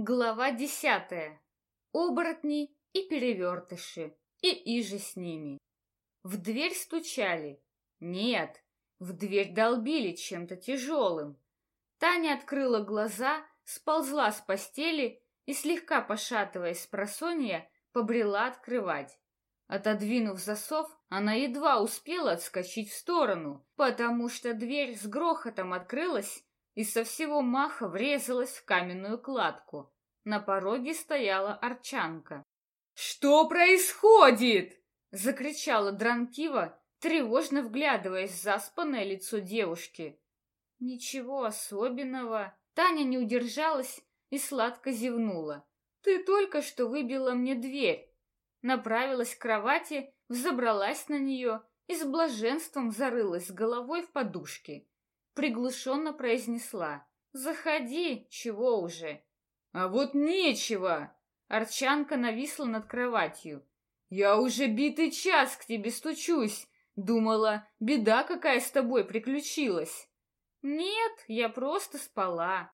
Глава десятая. Оборотни и перевертыши, и иже с ними. В дверь стучали. Нет, в дверь долбили чем-то тяжелым. Таня открыла глаза, сползла с постели и, слегка пошатываясь с просонья, побрела открывать. Отодвинув засов, она едва успела отскочить в сторону, потому что дверь с грохотом открылась, и со всего маха врезалась в каменную кладку. На пороге стояла арчанка. «Что происходит?» — закричала Дранкива, тревожно вглядываясь в заспанное лицо девушки. «Ничего особенного». Таня не удержалась и сладко зевнула. «Ты только что выбила мне дверь». Направилась к кровати, взобралась на нее и с блаженством зарылась головой в подушки приглушенно произнесла. «Заходи, чего уже?» «А вот нечего!» Арчанка нависла над кроватью. «Я уже битый час к тебе стучусь. Думала, беда какая с тобой приключилась». «Нет, я просто спала».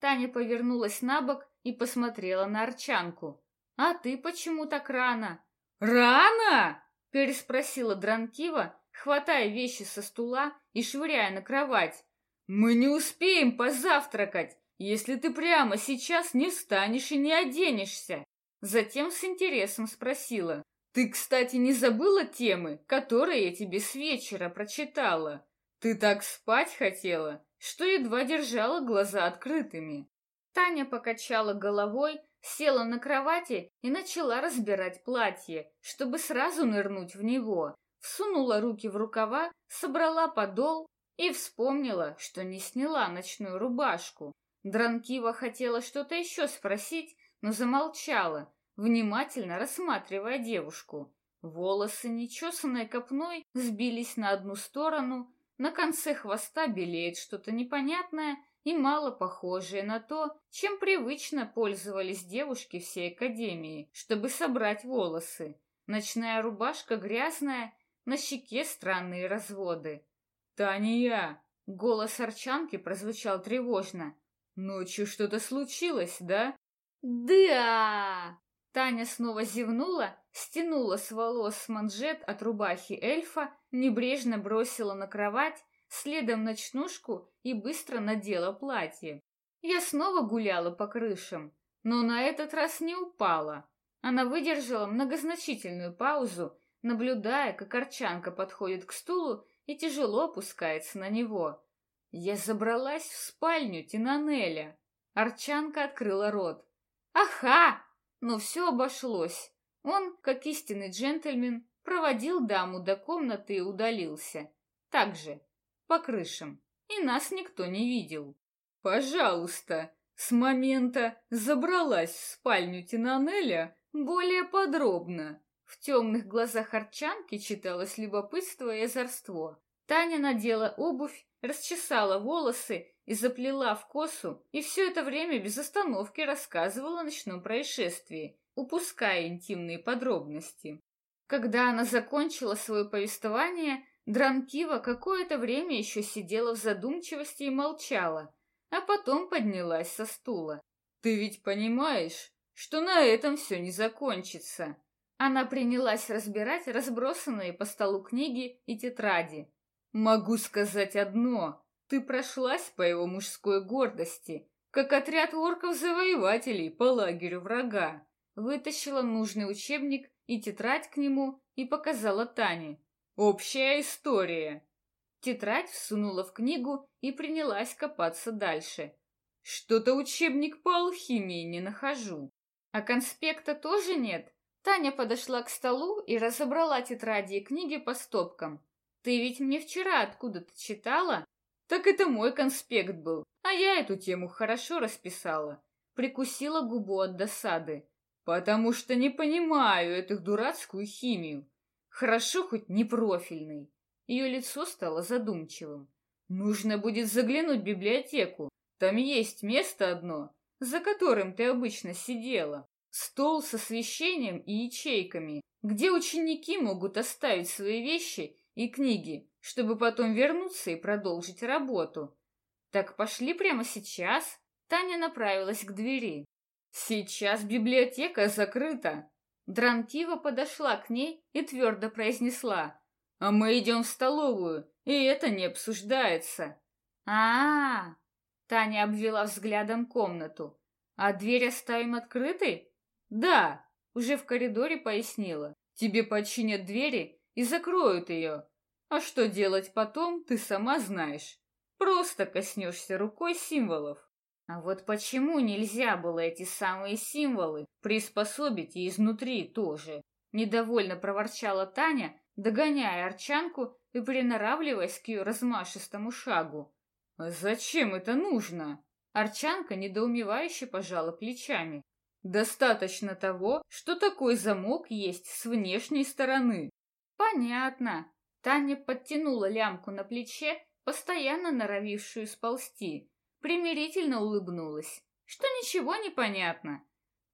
Таня повернулась на бок и посмотрела на Арчанку. «А ты почему так рано?» «Рано?» — переспросила Дранкива, хватая вещи со стула и швыряя на кровать. «Мы не успеем позавтракать, если ты прямо сейчас не встанешь и не оденешься!» Затем с интересом спросила. «Ты, кстати, не забыла темы, которые я тебе с вечера прочитала? Ты так спать хотела, что едва держала глаза открытыми». Таня покачала головой, села на кровати и начала разбирать платье, чтобы сразу нырнуть в него, всунула руки в рукава, собрала подол и вспомнила, что не сняла ночную рубашку. Дранкива хотела что-то еще спросить, но замолчала, внимательно рассматривая девушку. Волосы, нечесанной копной, сбились на одну сторону, на конце хвоста белеет что-то непонятное и мало похожее на то, чем привычно пользовались девушки всей академии, чтобы собрать волосы. Ночная рубашка грязная на щеке странные разводы. «Таня!» — голос Арчанки прозвучал тревожно. «Ночью что-то случилось, да?» «Да!» Таня снова зевнула, стянула с волос манжет от рубахи эльфа, небрежно бросила на кровать, следом ночнушку и быстро надела платье. Я снова гуляла по крышам, но на этот раз не упала. Она выдержала многозначительную паузу наблюдая, как Арчанка подходит к стулу и тяжело опускается на него. Я забралась в спальню Тинанеля. Арчанка открыла рот. «Аха!» Но все обошлось. Он, как истинный джентльмен, проводил даму до комнаты и удалился. Так же, по крышам. И нас никто не видел. «Пожалуйста!» С момента «забралась в спальню Тинанеля» более подробно. В темных глазах Арчанки читалось любопытство и озорство. Таня надела обувь, расчесала волосы и заплела в косу, и все это время без остановки рассказывала о ночном происшествии, упуская интимные подробности. Когда она закончила свое повествование, Дранкива какое-то время еще сидела в задумчивости и молчала, а потом поднялась со стула. «Ты ведь понимаешь, что на этом все не закончится?» Она принялась разбирать разбросанные по столу книги и тетради. «Могу сказать одно. Ты прошлась по его мужской гордости, как отряд орков-завоевателей по лагерю врага. Вытащила нужный учебник и тетрадь к нему и показала Тане. Общая история. Тетрадь всунула в книгу и принялась копаться дальше. Что-то учебник по алхимии не нахожу. А конспекта тоже нет? Таня подошла к столу и разобрала тетради и книги по стопкам. «Ты ведь мне вчера откуда-то читала?» «Так это мой конспект был, а я эту тему хорошо расписала». Прикусила губу от досады. «Потому что не понимаю эту дурацкую химию. Хорошо хоть не профильный». Ее лицо стало задумчивым. «Нужно будет заглянуть в библиотеку. Там есть место одно, за которым ты обычно сидела. Стол с освещением и ячейками, где ученики могут оставить свои вещи и книги, чтобы потом вернуться и продолжить работу. Так пошли прямо сейчас. Таня направилась к двери. Сейчас библиотека закрыта. Дранкива подошла к ней и твердо произнесла. А мы идем в столовую, и это не обсуждается. -а, -а Таня обвела взглядом комнату. А дверь оставим открытой? Да, уже в коридоре пояснила. Тебе починят двери и закроют ее. А что делать потом, ты сама знаешь. Просто коснешься рукой символов. А вот почему нельзя было эти самые символы приспособить и изнутри тоже? Недовольно проворчала Таня, догоняя Арчанку и приноравливаясь к ее размашистому шагу. «Зачем это нужно?» Арчанка недоумевающе пожала плечами. «Достаточно того, что такой замок есть с внешней стороны». «Понятно». Таня подтянула лямку на плече, постоянно норовившую сползти примирительно улыбнулась, что ничего не понятно.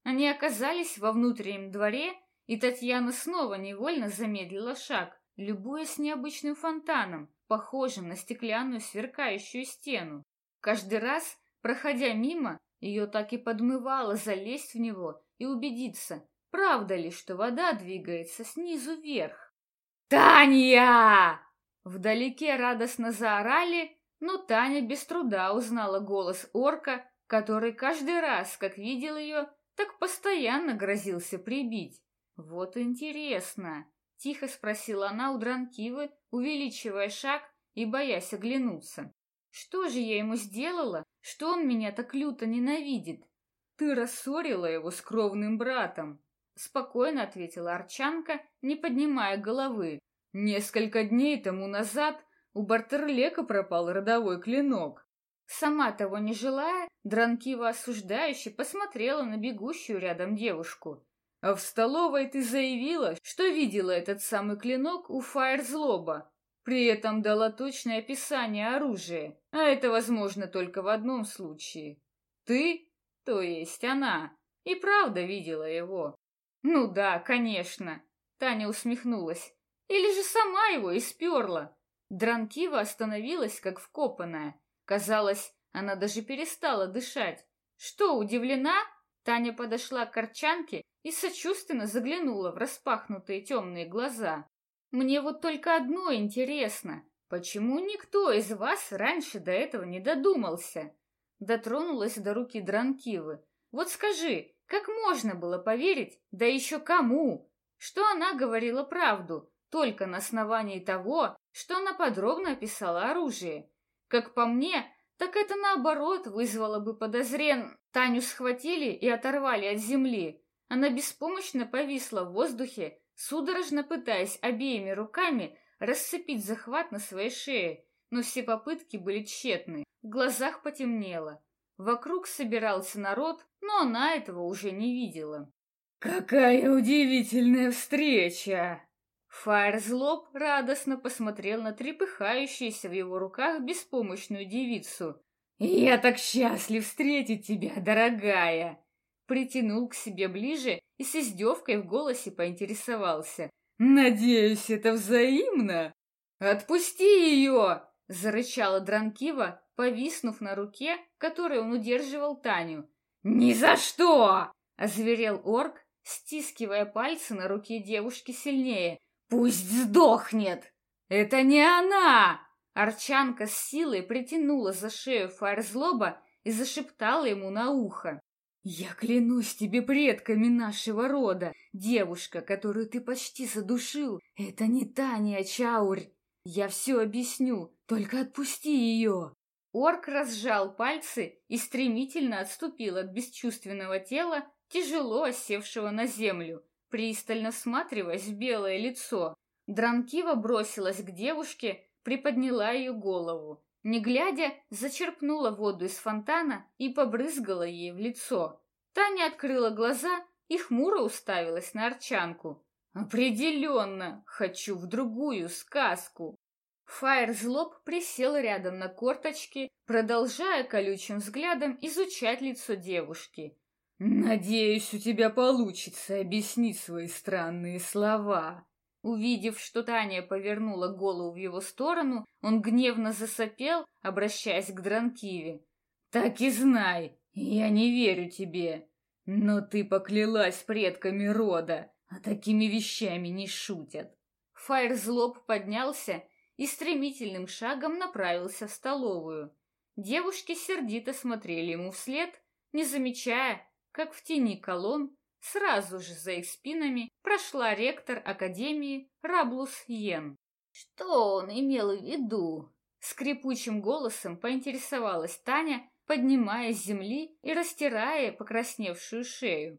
Они оказались во внутреннем дворе, и Татьяна снова невольно замедлила шаг, любуясь необычным фонтаном, похожим на стеклянную сверкающую стену. Каждый раз, проходя мимо, ее так и подмывало залезть в него и убедиться, правда ли, что вода двигается снизу вверх. «Таня!» Вдалеке радостно заорали, но Таня без труда узнала голос орка, который каждый раз, как видел ее, так постоянно грозился прибить. «Вот интересно!» — тихо спросила она у Дранкивы, увеличивая шаг и боясь оглянуться. «Что же я ему сделала, что он меня так люто ненавидит?» «Ты рассорила его с кровным братом», — спокойно ответила Арчанка, не поднимая головы. «Несколько дней тому назад у Бартерлека пропал родовой клинок. Сама того не желая, Дранкива осуждающе посмотрела на бегущую рядом девушку. А в столовой ты заявила, что видела этот самый клинок у Фаерзлоба. При этом дала точное описание оружия, а это возможно только в одном случае. Ты, то есть она, и правда видела его. Ну да, конечно, Таня усмехнулась. Или же сама его исперла. Дранкива остановилась, как вкопанная. Казалось, она даже перестала дышать. Что, удивлена? Таня подошла к корчанке и сочувственно заглянула в распахнутые темные глаза. «Мне вот только одно интересно. Почему никто из вас раньше до этого не додумался?» Дотронулась до руки Дранкивы. «Вот скажи, как можно было поверить, да еще кому, что она говорила правду, только на основании того, что она подробно описала оружие. Как по мне, так это наоборот вызвало бы подозрен. Таню схватили и оторвали от земли. Она беспомощно повисла в воздухе, судорожно пытаясь обеими руками расцепить захват на своей шее, но все попытки были тщетны. В глазах потемнело. Вокруг собирался народ, но она этого уже не видела. «Какая удивительная встреча!» Фаерзлоб радостно посмотрел на трепыхающуюся в его руках беспомощную девицу. «Я так счастлив встретить тебя, дорогая!» Притянул к себе ближе и с издевкой в голосе поинтересовался. «Надеюсь, это взаимно?» «Отпусти ее!» — зарычала Дранкива, повиснув на руке, которой он удерживал Таню. «Ни за что!» — озверел орк, стискивая пальцы на руке девушки сильнее. Пусть сдохнет! Это не она! Арчанка с силой притянула за шею Фаерзлоба и зашептала ему на ухо. «Я клянусь тебе предками нашего рода, девушка, которую ты почти задушил, это не Таня Чаурь. Я все объясню, только отпусти ее!» Орк разжал пальцы и стремительно отступил от бесчувственного тела, тяжело осевшего на землю пристально всматриваясь в белое лицо. Дранкива бросилась к девушке, приподняла ее голову. Не глядя, зачерпнула воду из фонтана и побрызгала ей в лицо. Таня открыла глаза и хмуро уставилась на Арчанку. «Определенно, хочу в другую сказку!» Фаерзлоб присел рядом на корточки, продолжая колючим взглядом изучать лицо девушки. «Надеюсь, у тебя получится объяснить свои странные слова». Увидев, что Таня повернула голову в его сторону, он гневно засопел, обращаясь к Дранкиве. «Так и знай, я не верю тебе. Но ты поклялась предками рода, а такими вещами не шутят. Фаер злоб поднялся и стремительным шагом направился в столовую. Девушки сердито смотрели ему вслед, не замечая, как в тени колонн сразу же за их спинами прошла ректор Академии Раблус Йен. Что он имел в виду? Скрипучим голосом поинтересовалась Таня, поднимаясь с земли и растирая покрасневшую шею.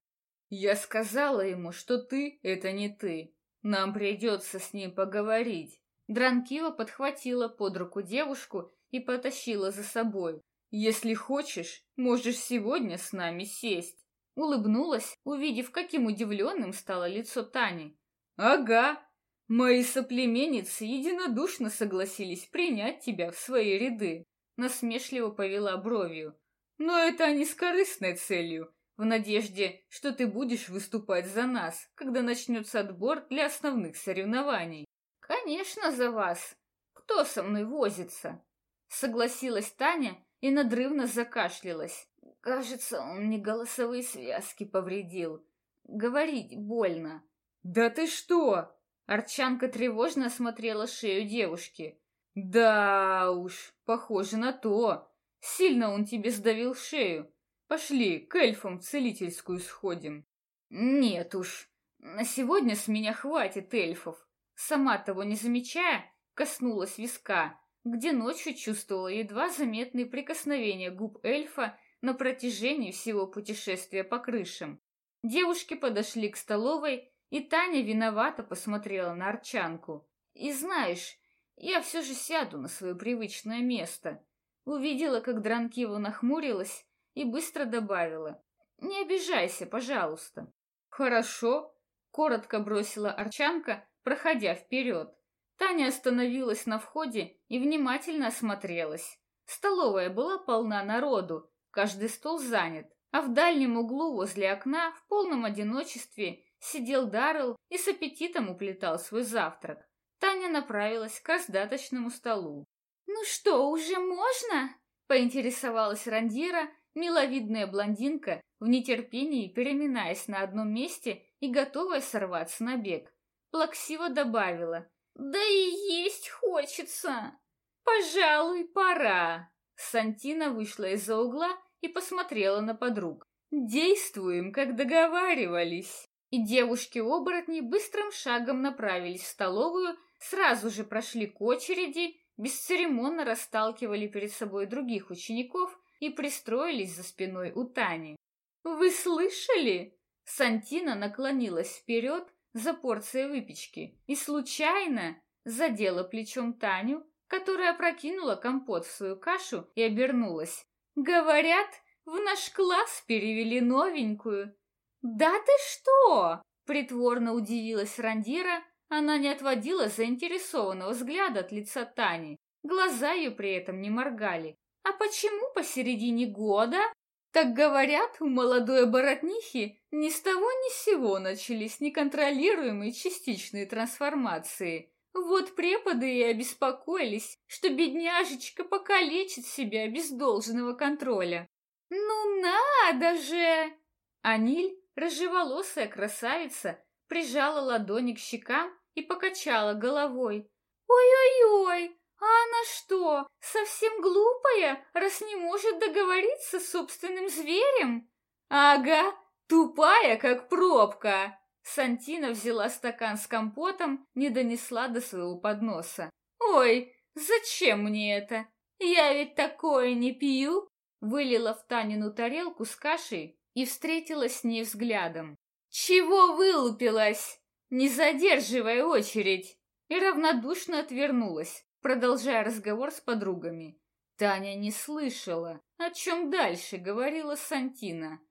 «Я сказала ему, что ты — это не ты. Нам придется с ним поговорить». Дранкива подхватила под руку девушку и потащила за собой. «Если хочешь, можешь сегодня с нами сесть». Улыбнулась, увидев, каким удивленным стало лицо Тани. «Ага, мои соплеменницы единодушно согласились принять тебя в свои ряды», насмешливо повела бровью. «Но это не с корыстной целью, в надежде, что ты будешь выступать за нас, когда начнется отбор для основных соревнований». «Конечно, за вас. Кто со мной возится?» Согласилась Таня и надрывно закашлялась. Кажется, он мне голосовые связки повредил. Говорить больно. Да ты что? Арчанка тревожно осмотрела шею девушки. Да уж, похоже на то. Сильно он тебе сдавил шею. Пошли, к эльфам в целительскую сходим. Нет уж, на сегодня с меня хватит эльфов. Сама того не замечая, коснулась виска, где ночью чувствовала едва заметные прикосновения губ эльфа на протяжении всего путешествия по крышам. Девушки подошли к столовой, и Таня виновато посмотрела на Арчанку. «И знаешь, я все же сяду на свое привычное место». Увидела, как Дранкива нахмурилась и быстро добавила. «Не обижайся, пожалуйста». «Хорошо», — коротко бросила Арчанка, проходя вперед. Таня остановилась на входе и внимательно осмотрелась. Столовая была полна народу, Каждый стол занят, а в дальнем углу возле окна в полном одиночестве сидел Даррелл и с аппетитом уплетал свой завтрак. Таня направилась к раздаточному столу. «Ну что, уже можно?» — поинтересовалась Рандира, миловидная блондинка, в нетерпении переминаясь на одном месте и готовая сорваться на бег. Плаксиво добавила. «Да и есть хочется!» «Пожалуй, пора!» Сантина вышла из-за угла и посмотрела на подруг. «Действуем, как договаривались!» И девушки-оборотни быстрым шагом направились в столовую, сразу же прошли к очереди, бесцеремонно расталкивали перед собой других учеников и пристроились за спиной у Тани. «Вы слышали?» Сантина наклонилась вперед за порцией выпечки и случайно задела плечом Таню, которая прокинула компот в свою кашу и обернулась. Говорят, в наш класс перевели новенькую. Да ты что? Притворно удивилась Рандира. Она не отводила заинтересованного взгляда от лица Тани. Глаза ее при этом не моргали. А почему посередине года? Так говорят, у молодой оборотнихи ни с того ни с сего начались неконтролируемые частичные трансформации. Вот преподы и обеспокоились, что бедняжечка покалечит себя без должного контроля. «Ну надо же!» Аниль, рыжеволосая красавица, прижала ладони к щекам и покачала головой. «Ой-ой-ой, а она что, совсем глупая, раз не может договориться с собственным зверем?» «Ага, тупая, как пробка!» Сантина взяла стакан с компотом, не донесла до своего подноса. «Ой, зачем мне это? Я ведь такое не пью!» Вылила в Танину тарелку с кашей и встретилась с ней взглядом. «Чего вылупилась? Не задерживай очередь!» И равнодушно отвернулась, продолжая разговор с подругами. Таня не слышала, о чем дальше говорила Сантина.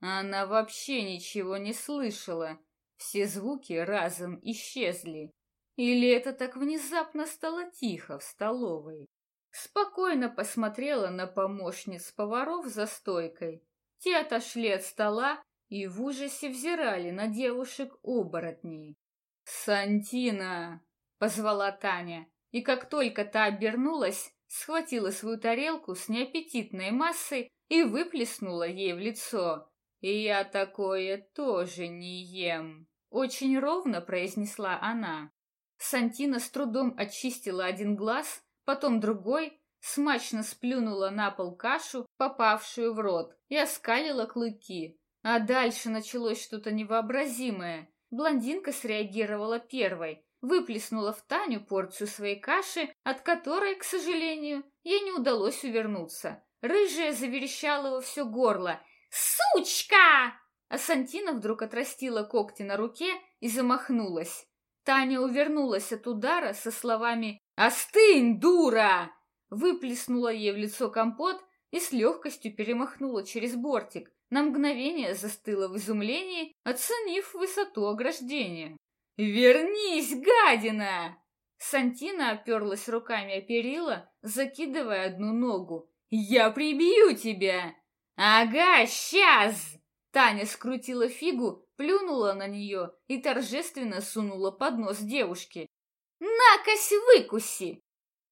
Она вообще ничего не слышала все звуки разом исчезли. Или это так внезапно стало тихо в столовой? Спокойно посмотрела на помощниц поваров за стойкой. Те отошли от стола и в ужасе взирали на девушек-оборотней. «Сантина!» — позвала Таня, и как только та обернулась, схватила свою тарелку с неаппетитной массой и выплеснула ей в лицо. И я такое тоже не ем. Очень ровно произнесла она. Сантина с трудом очистила один глаз, потом другой, смачно сплюнула на пол кашу, попавшую в рот, и оскалила клыки. А дальше началось что-то невообразимое. Блондинка среагировала первой, выплеснула в Таню порцию своей каши, от которой, к сожалению, ей не удалось увернуться. Рыжая заверещала во все горло. «Сучка!» А Сантина вдруг отрастила когти на руке и замахнулась. Таня увернулась от удара со словами «Остынь, дура!» Выплеснула ей в лицо компот и с легкостью перемахнула через бортик. На мгновение застыла в изумлении, оценив высоту ограждения. «Вернись, гадина!» Сантина оперлась руками о перила, закидывая одну ногу. «Я прибью тебя!» «Ага, сейчас!» Таня скрутила фигу, плюнула на нее и торжественно сунула под нос девушки. «Накось выкуси!»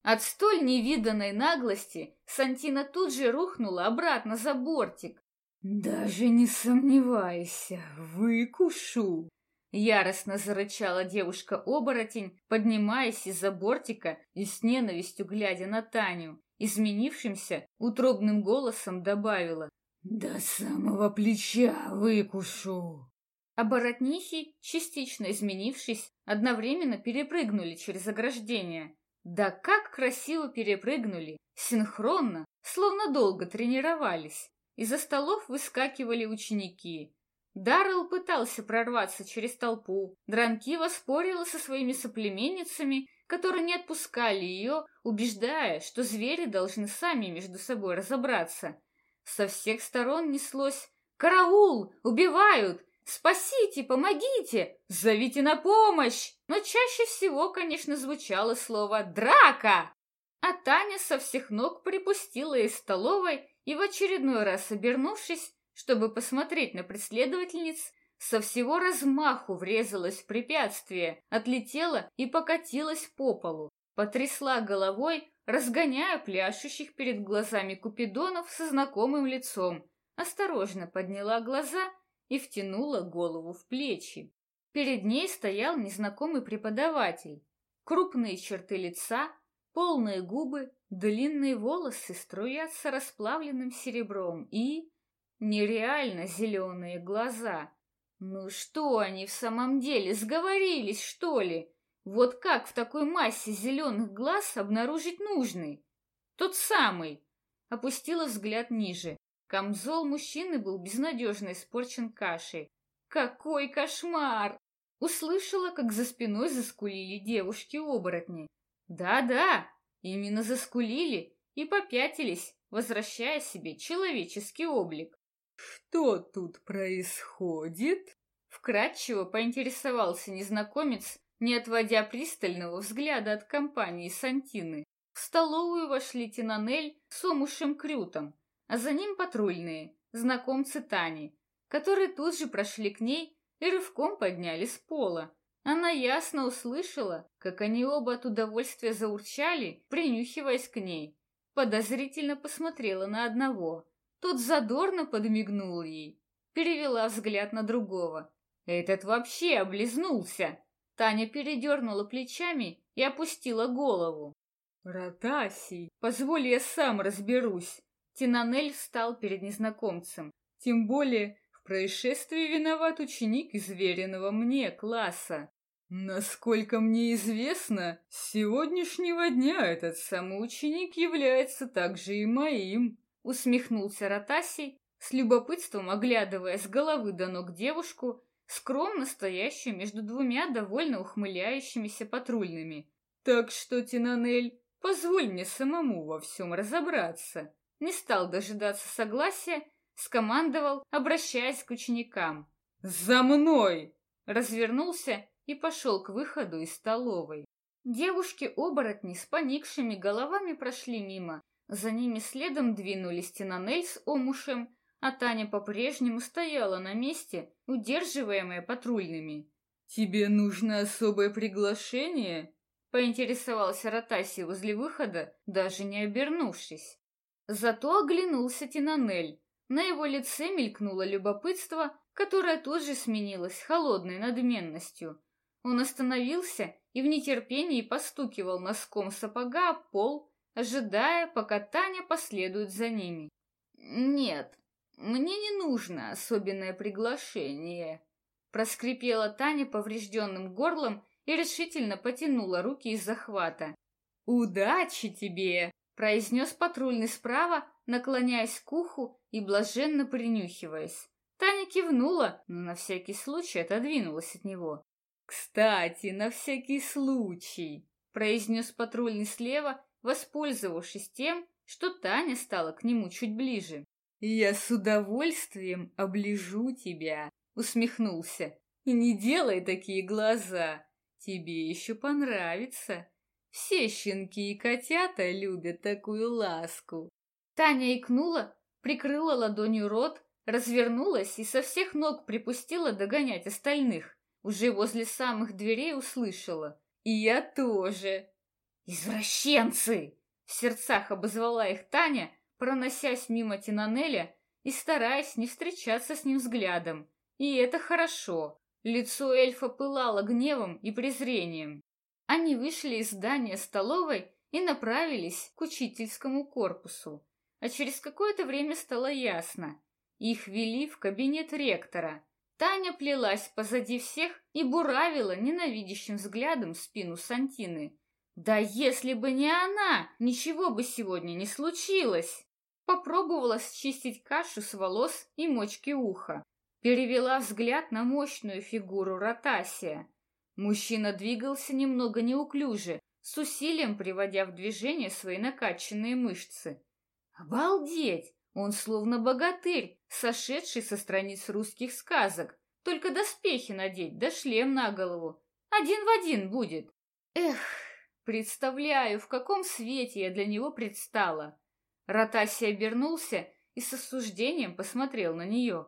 От столь невиданной наглости Сантина тут же рухнула обратно за бортик. «Даже не сомневайся, выкушу!» Яростно зарычала девушка-оборотень, поднимаясь из-за бортика и с ненавистью глядя на Таню. Изменившимся, утробным голосом добавила «До самого плеча выкушу!» Оборотнихи, частично изменившись, одновременно перепрыгнули через ограждение. Да как красиво перепрыгнули, синхронно, словно долго тренировались. Из-за столов выскакивали ученики. Даррелл пытался прорваться через толпу. Дранкива спорила со своими соплеменницами, которые не отпускали ее, убеждая, что звери должны сами между собой разобраться. Со всех сторон неслось «Караул! Убивают! Спасите! Помогите! Зовите на помощь!» Но чаще всего, конечно, звучало слово «Драка!» А Таня со всех ног припустила из столовой и в очередной раз обернувшись, чтобы посмотреть на преследовательниц, со всего размаху врезалась в препятствие, отлетела и покатилась по полу, потрясла головой, разгоняя пляшущих перед глазами купидонов со знакомым лицом, осторожно подняла глаза и втянула голову в плечи. Перед ней стоял незнакомый преподаватель. Крупные черты лица, полные губы, длинные волосы струятся расплавленным серебром и Нереально зеленые глаза. Ну что они в самом деле, сговорились, что ли? Вот как в такой массе зеленых глаз обнаружить нужный? Тот самый. Опустила взгляд ниже. Камзол мужчины был безнадежно испорчен кашей. Какой кошмар! Услышала, как за спиной заскулили девушки-оборотни. Да-да, именно заскулили и попятились, возвращая себе человеческий облик. «Что тут происходит?» Вкратчиво поинтересовался незнакомец, не отводя пристального взгляда от компании Сантины. В столовую вошли Тинанель с Омушем Крютом, а за ним патрульные, знакомцы Тани, которые тут же прошли к ней и рывком подняли с пола. Она ясно услышала, как они оба от удовольствия заурчали, принюхиваясь к ней. Подозрительно посмотрела на одного, тот задорно подмигнул ей, перевела взгляд на другого. Этот вообще облизнулся. Таня передернула плечами и опустила голову. «Ротасий, позволь я сам разберусь». Тинанель встал перед незнакомцем. «Тем более в происшествии виноват ученик изверенного мне класса. Насколько мне известно, с сегодняшнего дня этот самый ученик является также и моим» усмехнулся Ротасий, с любопытством оглядывая с головы до ног девушку, скромно стоящую между двумя довольно ухмыляющимися патрульными. «Так что, Тинанель, позволь мне самому во всем разобраться». Не стал дожидаться согласия, скомандовал, обращаясь к ученикам. «За мной!» Развернулся и пошел к выходу из столовой. Девушки-оборотни с поникшими головами прошли мимо, за ними следом двинулись Тинанель с Омушем, а Таня по-прежнему стояла на месте, удерживаемая патрульными. «Тебе нужно особое приглашение?» — поинтересовался Ротаси возле выхода, даже не обернувшись. Зато оглянулся Тинанель. На его лице мелькнуло любопытство, которое тут же сменилось холодной надменностью. Он остановился и в нетерпении постукивал носком сапога пол, ожидая, пока Таня последует за ними. «Нет, мне не нужно особенное приглашение», — проскрипела Таня поврежденным горлом и решительно потянула руки из захвата. «Удачи тебе!» — произнес патрульный справа, наклоняясь к уху и блаженно принюхиваясь. Таня кивнула, но на всякий случай отодвинулась от него. «Кстати, на всякий случай!» — произнес патрульный слева, воспользовавшись тем, что Таня стала к нему чуть ближе. «Я с удовольствием оближу тебя!» — усмехнулся. «И не делай такие глаза! Тебе еще понравится! Все щенки и котята любят такую ласку!» Таня икнула, прикрыла ладонью рот, развернулась и со всех ног припустила догонять остальных. Уже возле самых дверей услышала. И я тоже. «Извращенцы!» В сердцах обозвала их Таня, проносясь мимо Тинанеля и стараясь не встречаться с ним взглядом. И это хорошо. Лицо эльфа пылало гневом и презрением. Они вышли из здания столовой и направились к учительскому корпусу а через какое-то время стало ясно. Их вели в кабинет ректора. Таня плелась позади всех и буравила ненавидящим взглядом спину Сантины. Да если бы не она, ничего бы сегодня не случилось. Попробовала счистить кашу с волос и мочки уха. Перевела взгляд на мощную фигуру Ротасия. Мужчина двигался немного неуклюже, с усилием приводя в движение свои накачанные мышцы. Обалдеть! Он словно богатырь, сошедший со страниц русских сказок. Только доспехи надеть, да шлем на голову. Один в один будет. Эх, представляю, в каком свете я для него предстала. Ротаси обернулся и с осуждением посмотрел на нее.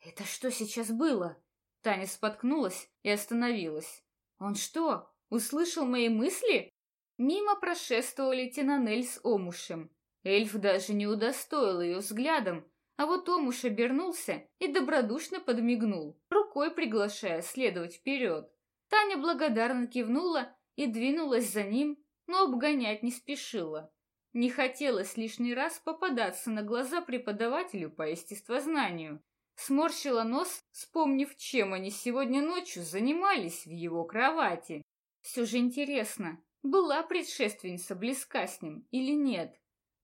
«Это что сейчас было?» Таня споткнулась и остановилась. «Он что, услышал мои мысли?» Мимо прошествовали Тинанель с Омушем. Эльф даже не удостоил ее взглядом, а вот Омуш обернулся и добродушно подмигнул, рукой приглашая следовать вперед. Таня благодарно кивнула и двинулась за ним, но обгонять не спешила. Не хотелось лишний раз попадаться на глаза преподавателю по естествознанию. Сморщила нос, вспомнив, чем они сегодня ночью занимались в его кровати. Все же интересно, была предшественница близка с ним или нет?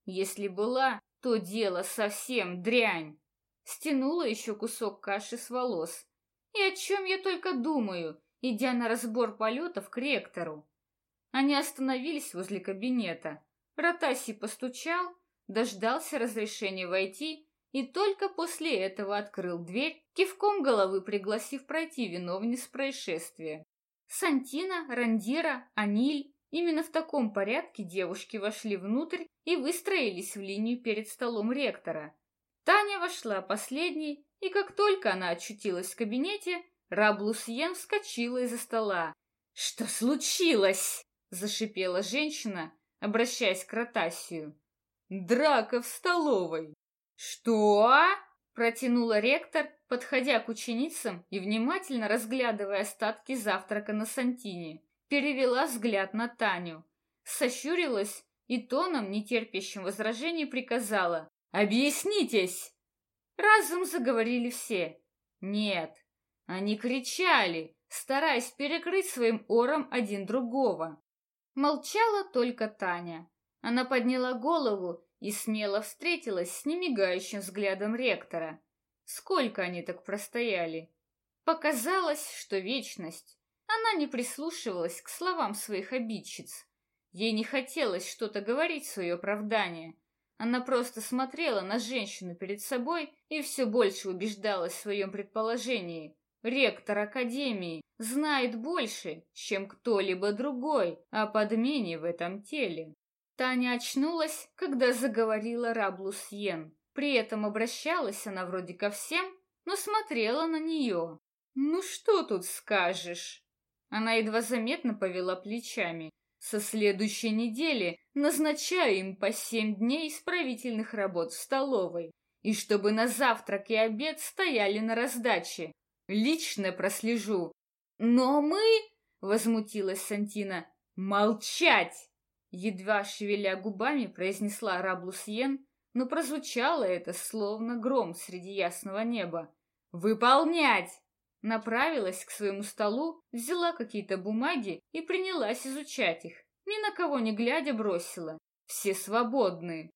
Если была, то дело совсем дрянь. Стянула еще кусок каши с волос. И о чем я только думаю, идя на разбор полетов к ректору. Они остановились возле кабинета. Ротаси постучал, дождался разрешения войти и только после этого открыл дверь, кивком головы пригласив пройти виновниц происшествия. Сантина, Рандира, Аниль Именно в таком порядке девушки вошли внутрь и выстроились в линию перед столом ректора. Таня вошла последней, и как только она очутилась в кабинете, Раблусьен вскочила из-за стола. «Что случилось?» — зашипела женщина, обращаясь к Ротасию. «Драка в столовой!» «Что?» — протянула ректор, подходя к ученицам и внимательно разглядывая остатки завтрака на Сантине перевела взгляд на Таню, сощурилась и тоном, нетерпящим возражений, приказала «Объяснитесь!» Разум заговорили все. Нет, они кричали, стараясь перекрыть своим ором один другого. Молчала только Таня. Она подняла голову и смело встретилась с немигающим взглядом ректора. Сколько они так простояли? Показалось, что вечность. Она не прислушивалась к словам своих обидчиц. Ей не хотелось что-то говорить в свое оправдание. Она просто смотрела на женщину перед собой и все больше убеждалась в своем предположении. Ректор Академии знает больше, чем кто-либо другой о подмене в этом теле. Таня очнулась, когда заговорила Раблус Йен. При этом обращалась она вроде ко всем, но смотрела на нее. «Ну что тут скажешь?» Она едва заметно повела плечами. Со следующей недели назначаю им по семь дней исправительных работ в столовой. И чтобы на завтрак и обед стояли на раздаче. Лично прослежу. Но мы... Возмутилась Сантина. Молчать! Едва шевеля губами, произнесла Раблусьен, но прозвучало это словно гром среди ясного неба. «Выполнять!» Направилась к своему столу, взяла какие-то бумаги и принялась изучать их. Ни на кого не глядя бросила. Все свободны.